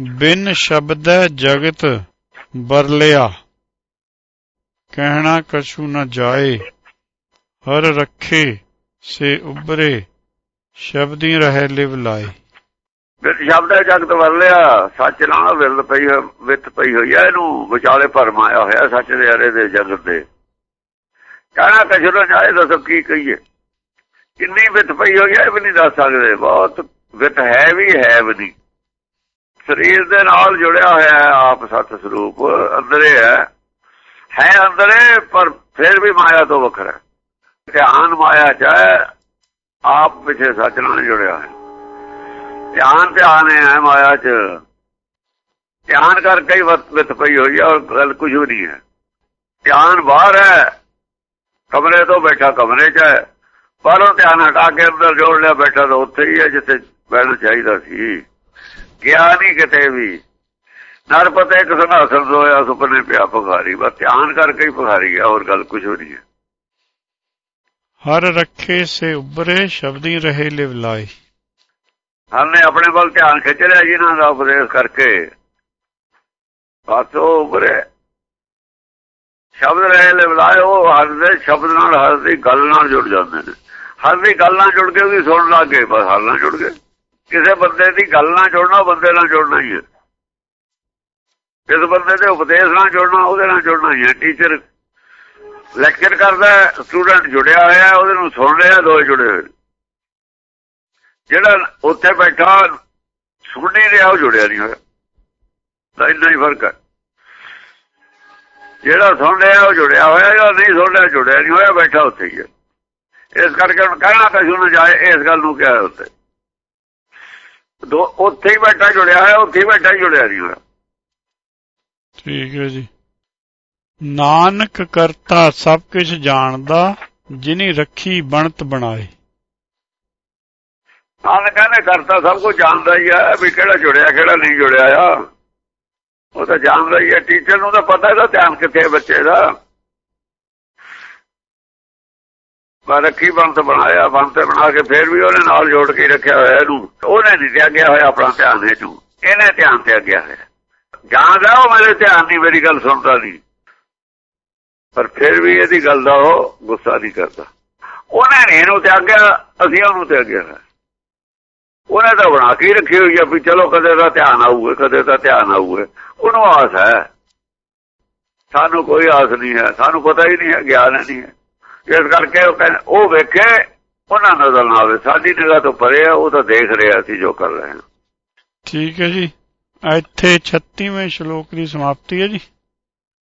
ਬਿਨ ਸ਼ਬਦੈ ਜਗਤ ਬਰਲਿਆ। ਕਹਿਣਾ ਕਛੂ ਨਾ ਜਾਏ, ਹਰ ਰੱਖੇ ਸੇ ਉਬਰੇ ਸ਼ਬਦੀ ਰਹੇ ਲਿਵ ਲਾਏ। ਵਿੱਚ ਸ਼ਬਦ ਜਗਤ ਵਰਲਿਆ ਸੱਚ ਨਾਲ ਵਿਰਲ ਪਈ ਹੋਈ- ਵਿੱਤ ਪਈ ਹੋਈ ਹੈ ਇਹਨੂੰ, ਵਿਚਾਲੇ ਭਰਮ ਆਇਆ ਹੋਇਆ ਸੱਚ ਦੇ ਅਰੇ ਦੇ ਜਗਤ ਦੇ। ਕਹਿਣਾ ਕਛੂ ਨਾ ਜਾਏ, ਦੱਸੋ ਕੀ ਕਹੀਏ। ਕਿੰਨੀ ਵਿੱਤ ਪਈ ਹੋਈ ਹੈ ਇਹ ਵੀ ਨਹੀਂ ਦੱਸ ਸਕਦੇ। ਬਹੁਤ ਵਿੱਤ ਹੈ ਵੀ ਹੈ ਵੀ ਨਹੀਂ। ਸਰੀਰ ਦੇ ਨਾਲ ਜੁੜਿਆ ਹੋਇਆ ਹੈ ਆਪ ਸਤ ਸਰੂਪ, ਅੰਦਰੇ ਹੈ। ਹੈ ਅੰਦਰੇ, ਪਰ ਫਿਰ ਵੀ ਮਾਇਆ ਤੋਂ ਵੱਖਰਾ ਧਿਆਨ ਮਾਇਆ ਚ ਹੈ, ਆਪ ਪਿਛੇ ਸੱਚ ਨਾਲ ਜੁੜਿਆ ਹੈ। ਧਿਆਨ ਧਿਆਨ ਹੈ ਮਾਇਆ ਚ। ਧਿਆਨ ਕਰਕੇ ਹੀ ਵਤ ਵਿਤ ਪਈ ਹੋਈ ਹੈ ਔਰ ਗੱਲ ਕੁਝ ਵੀ ਨਹੀਂ ਹੈ। ਧਿਆਨ ਬਾਹਰ ਹੈ, ਕਮਰੇ ਤੋਂ ਬੈਠਾ ਕਮਰੇ 'ਚ ਹੈ। ਬਾਹਰੋਂ ਧਿਆਨ ਹਟਾ ਕੇ ਅੰਦਰ ਜੋੜ ਲਿਆ ਬੈਠਾ ਤਾਂ ਉੱਥੇ ਹੀ ਹੈ ਜਿੱਥੇ ਬੈਠਣਾ ਚਾਹੀਦਾ ਸੀ। ਗਿਆ ਨਹੀਂ ਕਿਤੇ ਵੀ। ਨਰ ਪਤੇ ਇੱਕ ਸੰਘਾਸਨ ਹੋਇਆ ਸੁਪਨੇ ਪਿਆ ਭੁਖਾਰੀ ਬਸ ਧਿਆਨ ਕਰਕੇ ਹੀ ਭੁਖਾਰੀ ਹੈ ਹੋਰ ਗੱਲ ਕੁਝ ਨਹੀਂ ਹੈ। ਹਰ ਰੱਖੇ ਸੇ ਉਬਰੇ ਸ਼ਬਦੀ ਰਹੇ ਲਿਵ ਲਾਏ ਹਰ ਨੇ ਆਪਣੇ ਵੱਲ ਧਿਆਨ ਖਿੱਚ ਲਿਆ ਜਿਨ੍ਹਾਂ ਦਾ ਉਪਦੇਸ਼ ਕਰਕੇ। ਬਸ ਉਹ ਉਪਰੇ ਸ਼ਬਦ ਰਹੇ ਲਿਵਲਾਏ ਉਹ ਹਰ ਦੇ ਸ਼ਬਦ ਨਾਲ ਹਰ ਦੀ ਗੱਲ ਨਾਲ ਜੁੜ ਜਾਂਦੇ ਨੇ। ਹਰ ਦੀ ਗੱਲ ਨਾਲ ਜੁੜ ਕੇ ਉਹਦੀ ਸੁਣ ਲੱਗੇ ਬਸ ਹਰ ਨਾਲ ਜੁੜ ਗਏ। ਕਿਸੇ ਬੰਦੇ ਦੀ ਗੱਲ ਨਾਲ ਜੁੜਨਾ, ਉਹ ਬੰਦੇ ਨਾਲ ਜੁੜਨਾ ਹੀ ਹੈ। ਜਿਸ ਬੰਦੇ ਦੇ ਉਪਦੇਸ਼ ਨਾਲ ਜੁੜਨਾ, ਉਹਦੇ ਨਾਲ ਜੁੜਨਾ ਹੀ ਹੈ। ਟੀਚਰ ਲੈਕਚਰ ਕਰਦਾ ਸਟੂਡੈਂਟ ਜੁੜਿਆ ਹੋਇਆ ਉਹਦੇ ਨੂੰ ਸੁਣ ਰਿਹਾ, ਦੋ ਜੁੜੇ ਹੋਏ। ਜਿਹੜਾ ਉੱਥੇ ਬੈਠਾ, ਸੁਣ ਨਹੀਂ ਰਿਹਾ, ਉਹ ਜੁੜਿਆ ਨਹੀਂ ਹੋਇਆ। ਤਾਂ ਇੰਨਾ ਹੀ ਫ਼ਰਕ ਹੈ। ਜਿਹੜਾ ਸੁਣ ਰਿਹਾ, ਉਹ ਜੁੜਿਆ ਹੋਇਆ, ਜਿਹੜਾ ਨਹੀਂ ਸੁਣ ਰਿਹਾ, ਜੁੜਿਆ ਨਹੀਂ ਹੋਇਆ, ਬੈਠਾ ਉੱਥੇ ਹੀ ਹੈ। ਇਸ ਕਰਕੇ ਹੁਣ ਕਹਿਣਾ ਕਸ਼ੂ ਨਾ ਜਾਏ, ਇਸ ਗੱਲ ਨੂੰ ਕਿਹਾ ਉੱਤੇ ਦੋ ਉੱਥੇ ਹੀ ਬੈਠਾ ਜੁੜਿਆ ਹੋਇਆ ਉੱਥੇ ਹੀ ਬੈਠਾ ਜੁੜਿਆ ਨਹੀਂ ਹੋਇਆ। ਠੀਕ ਹੈ ਜੀ। ਨਾਨਕ ਕਰਤਾ ਸਭ ਕੁਝ ਜਾਣਦਾ ਜਿਨੀ ਰੱਖੀ ਬਣਤ ਬਣਾਏ। ਨਾਲ ਕਹਿੰਦੇ ਕਰਤਾ ਸਭ ਕੁਝ ਜਾਣਦਾ ਹੀ ਹੈ ਵੀ ਕਿਹੜਾ ਜੁੜਿਆ ਕਿਹੜਾ ਨਹੀਂ ਜੁੜਿਆ ਆ। ਉਹ ਤਾਂ ਜਾਣਦਾ ਹੀ ਹੈ ਟੀਚਰ ਨੂੰ ਤਾਂ ਪਤਾ ਇਹਦਾ ਧਿਆਨ ਕਿੱਥੇ ਬੱਚੇ ਦਾ। ਪਰ ਰੱਖੀ ਬੰਤ ਬਣਾਇਆ ਬੰਤ ਬਣਾ ਕੇ ਫੇਰ ਵੀ ਉਹਨੇ ਨਾਲ ਜੋੜ ਕੇ ਰੱਖਿਆ ਹੋਇਆ ਇਹਨੂੰ। ਉਹਨੇ ਨਹੀਂ ਤਿਆਗਿਆ ਹੋਇਆ ਆਪਣਾ ਧਿਆਨ ਇਹਨੂੰ। ਇਹਨੇ ਧਿਆਨ ਤਿਆਗਿਆ ਹੋਇਆ। ਜਾਂਦਾ ਉਹ ਮੇਰੇ ਧਿਆਨ ਨਹੀਂ ਮੇਰੀ ਗੱਲ ਸੁਣਦਾ ਨਹੀਂ। ਪਰ ਫਿਰ ਵੀ ਇਹਦੀ ਗੱਲ ਦਾ ਉਹ ਗੁੱਸਾ ਨਹੀਂ ਕਰਦਾ। ਉਹਨੇ ਨਹੀਂ ਇਹਨੂੰ ਤਿਆਗਿਆ, ਅਸੀਂ ਉਹਨੂੰ ਤਿਆਗਿਆ ਉਹਨੇ ਤਾਂ ਬਣਾ ਕੇ ਰੱਖੀ ਹੋਈ ਆ ਵੀ ਚਲੋ ਕਦੇ ਦਾ ਧਿਆਨ ਆਊਗਾ, ਕਦੇ ਦਾ ਧਿਆਨ ਆਊਗਾ। ਉਹਨੂੰ ਆਸ ਹੈ। ਸਾਨੂੰ ਕੋਈ ਆਸ ਨਹੀਂ ਹੈ, ਸਾਨੂੰ ਪਤਾ ਹੀ ਨਹੀਂ ਹੈ, ਗਿਆਨ ਨਹੀਂ ਹੈ। ਇਸ ਕਰਕੇ ਉਹ ਕਹਿੰਦੇ, ਉਹ ਵੇਖੇ ਉਹਨਾਂ ਨਜ਼ਰ ਨਾ ਆਵੇ। ਸਾਡੀ ਨਿਗਾਹ ਤੋਂ ਪਰੇ ਆ, ਉਹ ਤਾਂ ਦੇਖ ਰਿਹਾ ਅਸੀਂ ਜੋ ਕਰ ਰਹੇ ਹਾਂ ਠੀਕ ਹੈ ਜੀ। ਇੱਥੇ 36ਵੇਂ ਸ਼ਲੋਕ ਦੀ ਸਮਾਪਤੀ ਹੈ ਜੀ।